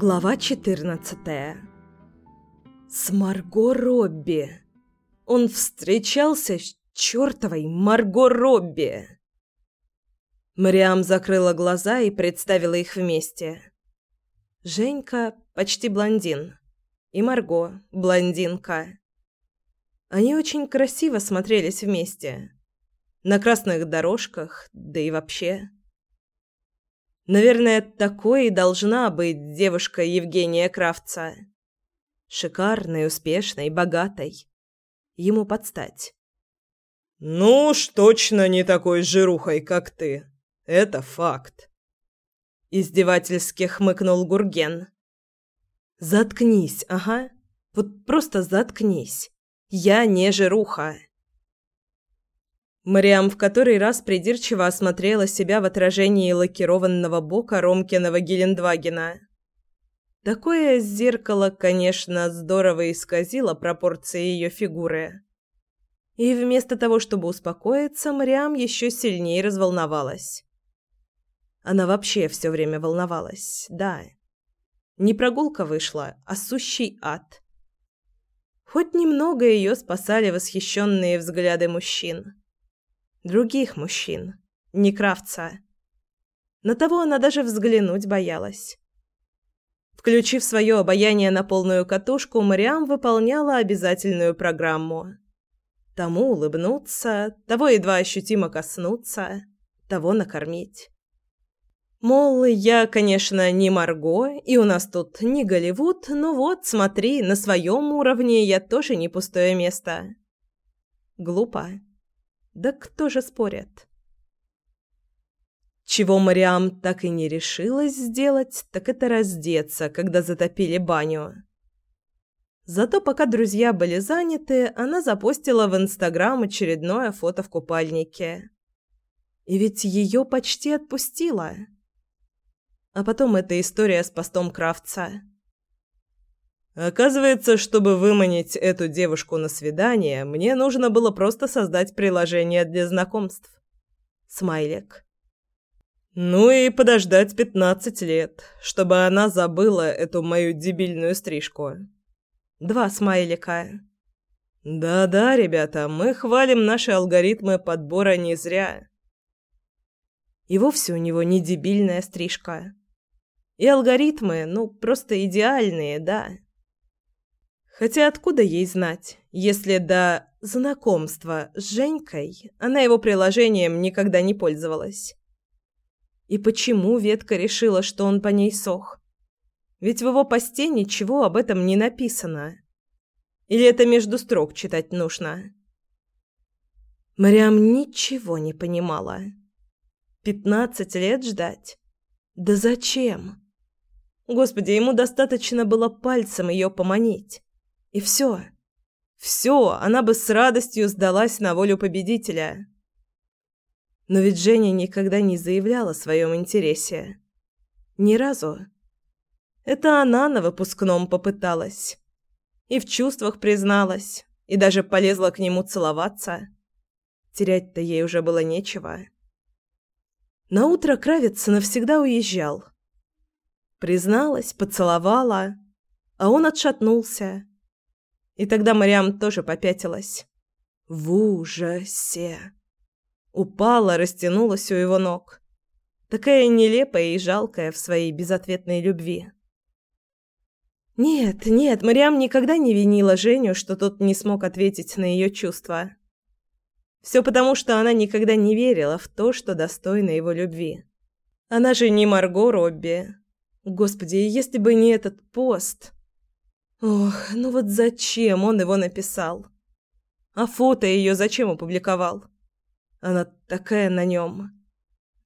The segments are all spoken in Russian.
Глава 14 С Марго Робби. Он встречался с чертовой Марго Робби. Мариам закрыла глаза и представила их вместе. Женька почти блондин. И Марго блондинка. Они очень красиво смотрелись вместе. На красных дорожках, да и вообще. Наверное, такой и должна быть девушка Евгения Кравца. Шикарной, успешной, богатой. Ему подстать. «Ну уж точно не такой жирухой, как ты. Это факт». Издевательски хмыкнул Гурген. «Заткнись, ага. Вот просто заткнись. Я не жируха». Мариам в который раз придирчиво осмотрела себя в отражении лакированного бока Ромкиного Гелендвагена. Такое зеркало, конечно, здорово исказило пропорции ее фигуры. И вместо того, чтобы успокоиться, Мариам еще сильнее разволновалась. Она вообще все время волновалась, да. Не прогулка вышла, а сущий ад. Хоть немного ее спасали восхищенные взгляды мужчин. Других мужчин, не Кравца. На того она даже взглянуть боялась. Включив свое обаяние на полную катушку, Мариам выполняла обязательную программу. Тому улыбнуться, того едва ощутимо коснуться, того накормить. Мол, я, конечно, не Марго, и у нас тут не Голливуд, но вот, смотри, на своем уровне я тоже не пустое место. Глупо. Да кто же спорит? Чего Мариам так и не решилась сделать, так это раздеться, когда затопили баню. Зато пока друзья были заняты, она запостила в Инстаграм очередное фото в купальнике. И ведь ее почти отпустила. А потом эта история с постом Кравца. Оказывается, чтобы выманить эту девушку на свидание, мне нужно было просто создать приложение для знакомств. Смайлик. Ну и подождать пятнадцать лет, чтобы она забыла эту мою дебильную стрижку. Два смайлика. Да-да, ребята, мы хвалим наши алгоритмы подбора не зря. И вовсе у него не дебильная стрижка. И алгоритмы, ну, просто идеальные, да. Хотя откуда ей знать, если до знакомства с Женькой она его приложением никогда не пользовалась? И почему ветка решила, что он по ней сох? Ведь в его посте ничего об этом не написано. Или это между строк читать нужно? Мариам ничего не понимала. Пятнадцать лет ждать? Да зачем? Господи, ему достаточно было пальцем ее поманить. И все. Все, она бы с радостью сдалась на волю победителя. Но ведь Женя никогда не заявляла о своем интересе. Ни разу. Это она на выпускном попыталась. И в чувствах призналась, и даже полезла к нему целоваться. Терять-то ей уже было нечего. На утро Кравец навсегда уезжал. Призналась, поцеловала, а он отшатнулся и тогда Мариам тоже попятилась. В ужасе. Упала, растянулась у его ног. Такая нелепая и жалкая в своей безответной любви. Нет, нет, Мариам никогда не винила Женю, что тот не смог ответить на ее чувства. Все потому, что она никогда не верила в то, что достойна его любви. Она же не Марго Робби. Господи, если бы не этот пост... Ох, ну вот зачем он его написал? А фото ее зачем опубликовал? Она такая на нем.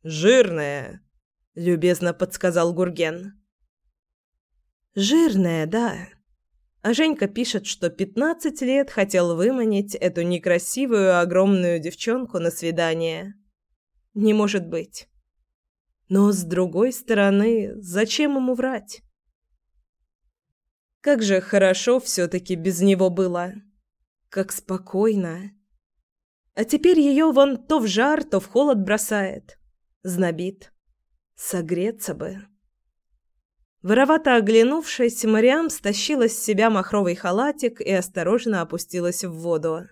«Жирная», — любезно подсказал Гурген. «Жирная, да». А Женька пишет, что пятнадцать лет хотел выманить эту некрасивую огромную девчонку на свидание. Не может быть. Но, с другой стороны, зачем ему врать? Как же хорошо все-таки без него было. Как спокойно. А теперь ее вон то в жар, то в холод бросает. Знобит. Согреться бы. Воровато оглянувшись, Мариам стащила с себя махровый халатик и осторожно опустилась в воду.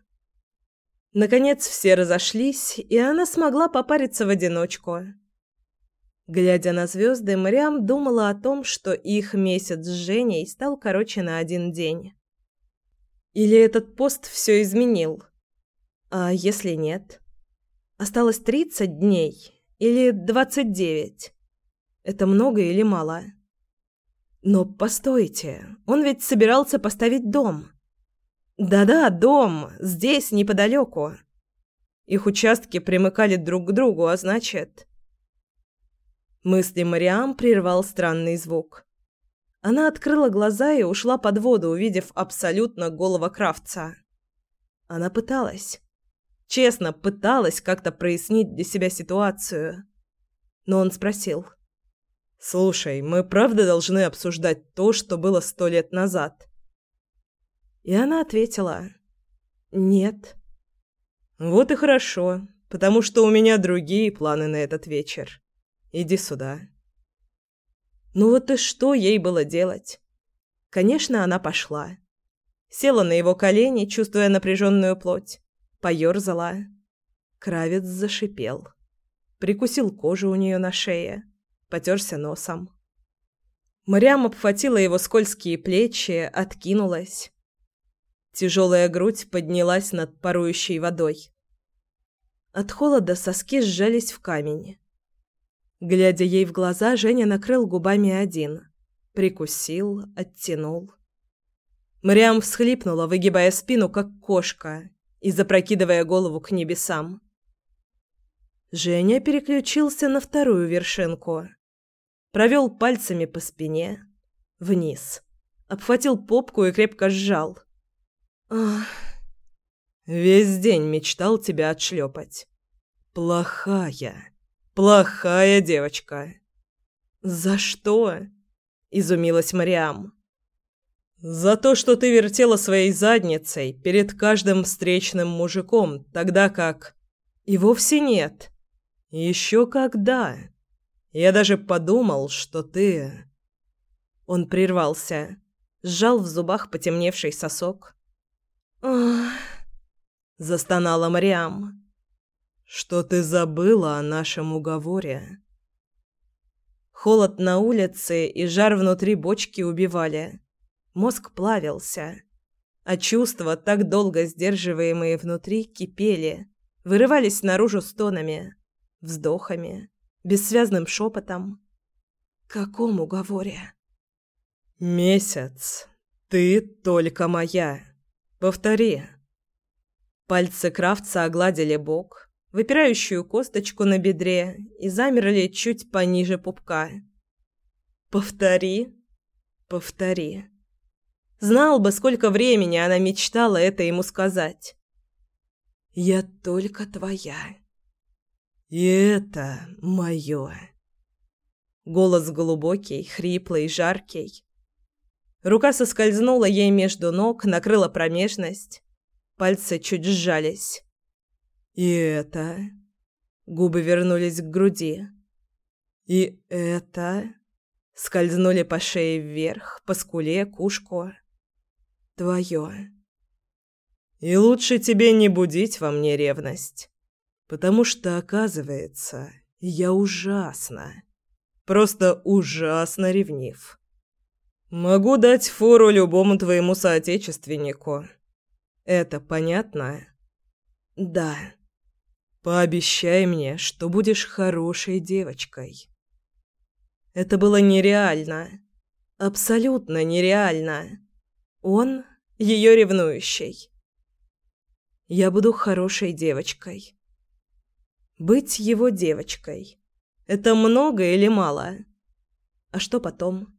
Наконец все разошлись, и она смогла попариться в одиночку. Глядя на звезды, Мариам думала о том, что их месяц с Женей стал короче на один день. Или этот пост все изменил? А если нет? Осталось тридцать дней или двадцать девять? Это много или мало? Но постойте, он ведь собирался поставить дом. Да-да, дом, здесь, неподалеку. Их участки примыкали друг к другу, а значит... Мысли Мариам прервал странный звук. Она открыла глаза и ушла под воду, увидев абсолютно голого Кравца. Она пыталась. Честно, пыталась как-то прояснить для себя ситуацию. Но он спросил. «Слушай, мы правда должны обсуждать то, что было сто лет назад?» И она ответила. «Нет». «Вот и хорошо, потому что у меня другие планы на этот вечер». Иди сюда». Ну вот и что ей было делать? Конечно, она пошла. Села на его колени, чувствуя напряженную плоть. Поёрзала. Кравец зашипел. Прикусил кожу у нее на шее. Потерся носом. Мариам обхватила его скользкие плечи, откинулась. Тяжелая грудь поднялась над парующей водой. От холода соски сжались в камень. Глядя ей в глаза, Женя накрыл губами один. Прикусил, оттянул. Мариам всхлипнула, выгибая спину, как кошка, и запрокидывая голову к небесам. Женя переключился на вторую вершинку. Провел пальцами по спине. Вниз. Обхватил попку и крепко сжал. Ах. Весь день мечтал тебя отшлепать. Плохая. Плохая девочка. За что? изумилась Мариам. За то, что ты вертела своей задницей перед каждым встречным мужиком, тогда как и вовсе нет. Еще когда? Я даже подумал, что ты Он прервался, сжал в зубах потемневший сосок. Ах, застонала Мариам что ты забыла о нашем уговоре. Холод на улице и жар внутри бочки убивали. Мозг плавился, а чувства, так долго сдерживаемые внутри, кипели, вырывались наружу стонами, вздохами, бессвязным шепотом. «Каком уговоре?» «Месяц. Ты только моя. Повтори». Пальцы Кравца огладили бок, выпирающую косточку на бедре и замерли чуть пониже пупка. «Повтори, повтори». Знал бы, сколько времени она мечтала это ему сказать. «Я только твоя. И это мое». Голос глубокий, хриплый, жаркий. Рука соскользнула ей между ног, накрыла промежность. Пальцы чуть сжались. И это... Губы вернулись к груди. И это... Скользнули по шее вверх, по скуле, кушку. Твое. И лучше тебе не будить во мне ревность. Потому что, оказывается, я ужасно, просто ужасно ревнив. Могу дать фору любому твоему соотечественнику. Это понятно? Да. Пообещай мне, что будешь хорошей девочкой. Это было нереально. Абсолютно нереально. Он ее ревнующий. Я буду хорошей девочкой. Быть его девочкой. Это много или мало? А что потом?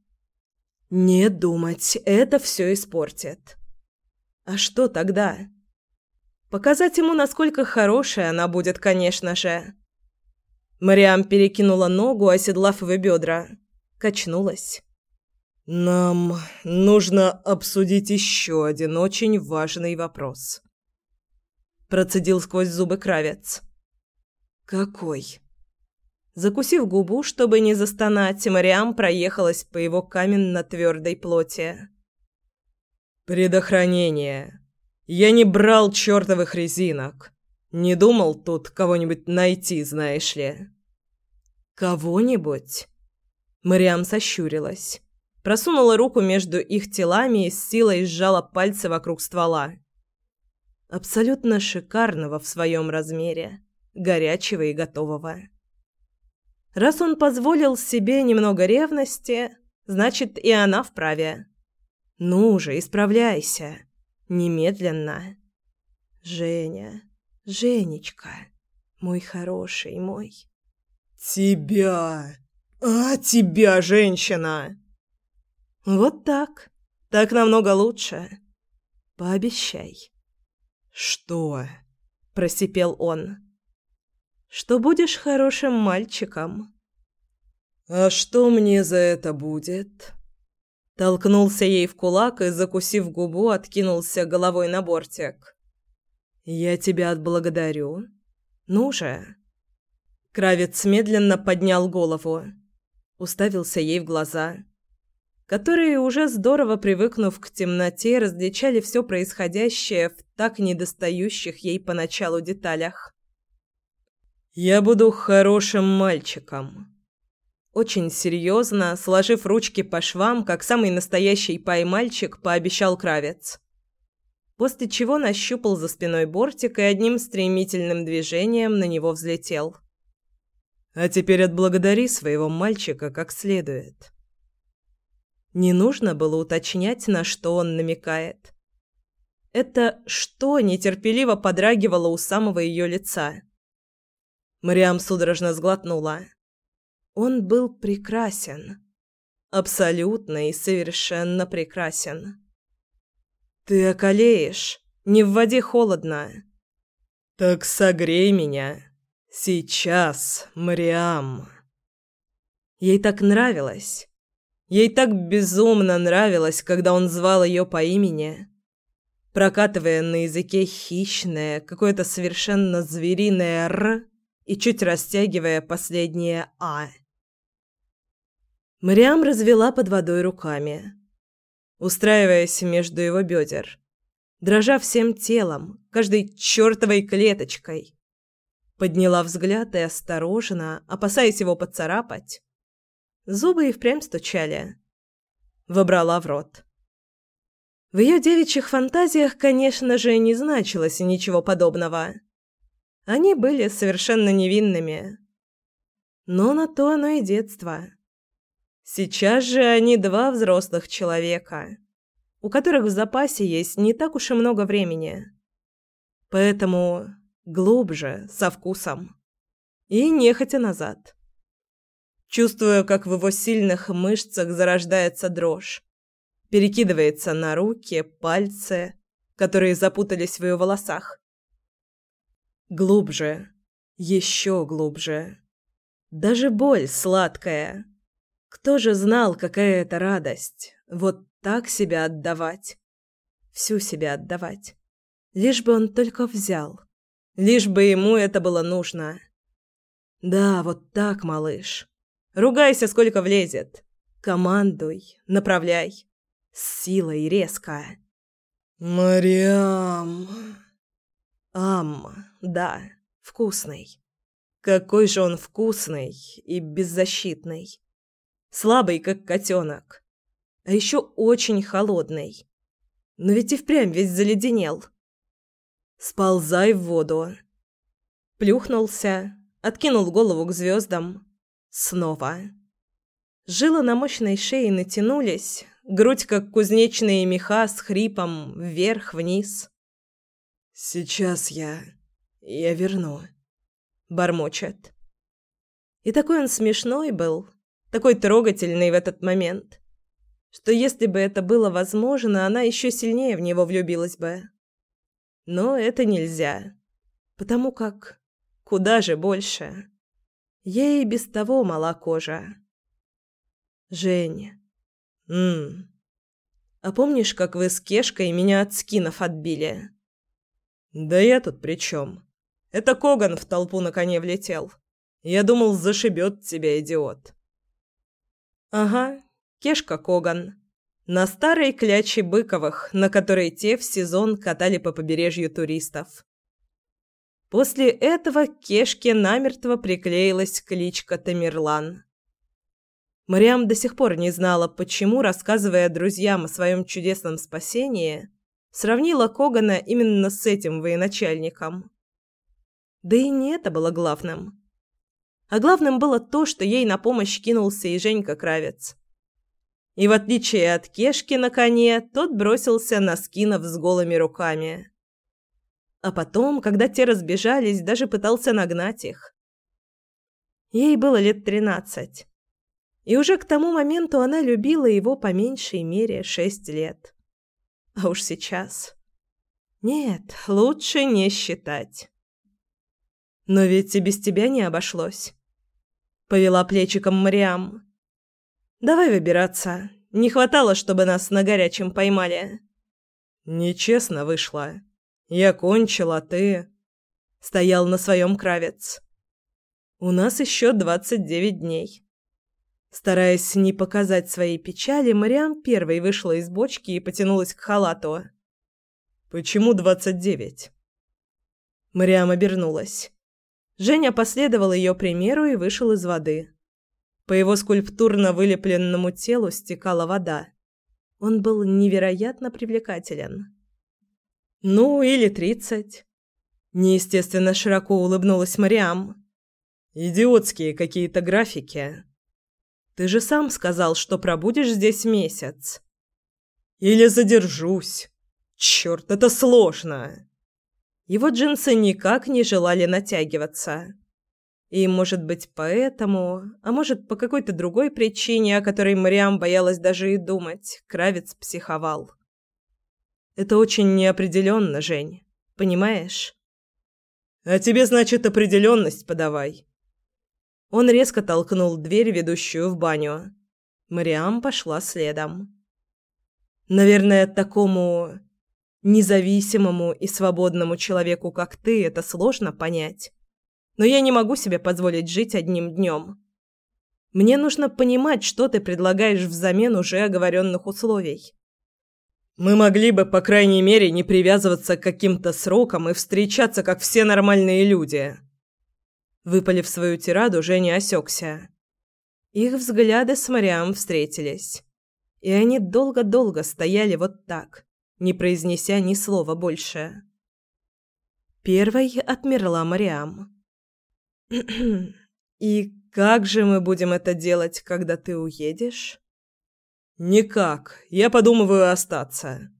Не думать, это все испортит. А что тогда? Показать ему, насколько хорошая она будет, конечно же. Мариам перекинула ногу, оседлав его бедра. Качнулась. «Нам нужно обсудить еще один очень важный вопрос», – процедил сквозь зубы Кравец. «Какой?» Закусив губу, чтобы не застонать, Мариам проехалась по его каменно-твердой плоти. «Предохранение. Я не брал чертовых резинок. Не думал тут кого-нибудь найти, знаешь ли». «Кого-нибудь?» Мариам сощурилась. Просунула руку между их телами и с силой сжала пальцы вокруг ствола. Абсолютно шикарного в своем размере, горячего и готового. Раз он позволил себе немного ревности, значит, и она вправе. Ну же, исправляйся. Немедленно. Женя, Женечка, мой хороший мой. Тебя! А тебя, женщина! Вот так. Так намного лучше. Пообещай. Что? просипел он что будешь хорошим мальчиком. А что мне за это будет? Толкнулся ей в кулак и, закусив губу, откинулся головой на бортик. Я тебя отблагодарю. Ну же. Кравец медленно поднял голову, уставился ей в глаза, которые уже здорово привыкнув к темноте, различали все происходящее в так недостающих ей поначалу деталях. «Я буду хорошим мальчиком». Очень серьезно, сложив ручки по швам, как самый настоящий пай-мальчик, пообещал Кравец. После чего нащупал за спиной бортик и одним стремительным движением на него взлетел. «А теперь отблагодари своего мальчика как следует». Не нужно было уточнять, на что он намекает. Это «что» нетерпеливо подрагивало у самого ее лица. Мариам судорожно сглотнула. Он был прекрасен. Абсолютно и совершенно прекрасен. «Ты околеешь. Не в воде холодно». «Так согрей меня. Сейчас, Мариам». Ей так нравилось. Ей так безумно нравилось, когда он звал ее по имени, прокатывая на языке хищное, какое-то совершенно звериное «р», и чуть растягивая последнее «а». Мариам развела под водой руками, устраиваясь между его бедер, дрожа всем телом, каждой чертовой клеточкой. Подняла взгляд и осторожно, опасаясь его поцарапать. Зубы и впрямь стучали. Вобрала в рот. В ее девичьих фантазиях, конечно же, не значилось ничего подобного. Они были совершенно невинными. Но на то оно и детство. Сейчас же они два взрослых человека, у которых в запасе есть не так уж и много времени. Поэтому глубже, со вкусом. И нехотя назад. Чувствую, как в его сильных мышцах зарождается дрожь. Перекидывается на руки, пальцы, которые запутались в ее волосах. Глубже. Еще глубже. Даже боль сладкая. Кто же знал, какая это радость? Вот так себя отдавать. Всю себя отдавать. Лишь бы он только взял. Лишь бы ему это было нужно. Да, вот так, малыш. Ругайся, сколько влезет. Командуй, направляй. С силой резко. «Мариам...» Ам, да, вкусный. Какой же он вкусный и беззащитный. Слабый, как котенок. А еще очень холодный. Но ведь и впрямь весь заледенел. Сползай в воду. Плюхнулся, откинул голову к звездам. Снова. Жилы на мощной шее натянулись, грудь, как кузнечные меха, с хрипом вверх-вниз. «Сейчас я... я верну», — бормочет. И такой он смешной был, такой трогательный в этот момент, что если бы это было возможно, она еще сильнее в него влюбилась бы. Но это нельзя, потому как куда же больше. Ей без того мала кожа. Женя. Мм. А помнишь, как вы с Кешкой меня от скинов отбили? «Да я тут при чем? Это Коган в толпу на коне влетел. Я думал, зашибет тебя, идиот». «Ага, Кешка Коган. На старой кляче Быковых, на которой те в сезон катали по побережью туристов. После этого Кешке намертво приклеилась кличка Тамерлан. Мариам до сих пор не знала, почему, рассказывая друзьям о своем чудесном спасении, сравнила Когана именно с этим военачальником. Да и не это было главным. А главным было то, что ей на помощь кинулся и Женька Кравец. И в отличие от Кешки на коне, тот бросился на скинов с голыми руками. А потом, когда те разбежались, даже пытался нагнать их. Ей было лет тринадцать. И уже к тому моменту она любила его по меньшей мере шесть лет. А уж сейчас... Нет, лучше не считать. Но ведь и без тебя не обошлось. Повела плечиком Мариам. Давай выбираться. Не хватало, чтобы нас на горячем поймали. Нечестно вышло. Я кончил, а ты...» Стоял на своем кравец. «У нас еще двадцать девять дней». Стараясь не показать своей печали, Мариам первой вышла из бочки и потянулась к халату. «Почему двадцать девять?» Мариам обернулась. Женя последовал ее примеру и вышел из воды. По его скульптурно вылепленному телу стекала вода. Он был невероятно привлекателен. «Ну, или тридцать». Неестественно широко улыбнулась Мариам. «Идиотские какие-то графики». «Ты же сам сказал, что пробудешь здесь месяц». «Или задержусь. Черт, это сложно». Его джинсы никак не желали натягиваться. И, может быть, поэтому, а может, по какой-то другой причине, о которой Мариам боялась даже и думать, Кравец психовал. Это очень неопределенно, Жень. Понимаешь? А тебе, значит, определенность подавай. Он резко толкнул дверь, ведущую в баню. Мариам пошла следом. Наверное, такому независимому и свободному человеку, как ты, это сложно понять. Но я не могу себе позволить жить одним днем. Мне нужно понимать, что ты предлагаешь взамен уже оговоренных условий. Мы могли бы, по крайней мере, не привязываться к каким-то срокам и встречаться, как все нормальные люди. Выпалив свою тираду, Женя осекся. Их взгляды с Мариам встретились. И они долго-долго стояли вот так, не произнеся ни слова больше. Первой отмерла Мариам. «И как же мы будем это делать, когда ты уедешь?» «Никак. Я подумываю остаться.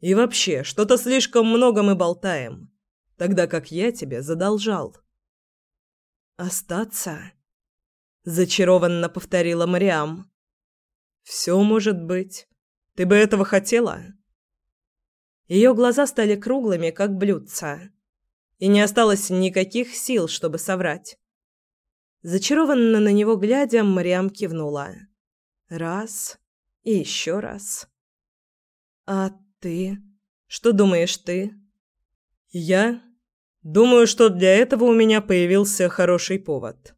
И вообще, что-то слишком много мы болтаем, тогда как я тебе задолжал». «Остаться?» – зачарованно повторила Мариам. «Все может быть. Ты бы этого хотела?» Ее глаза стали круглыми, как блюдца, и не осталось никаких сил, чтобы соврать. Зачарованно на него глядя, Мариам кивнула. Раз, и еще раз. «А ты? Что думаешь ты?» «Я? Думаю, что для этого у меня появился хороший повод».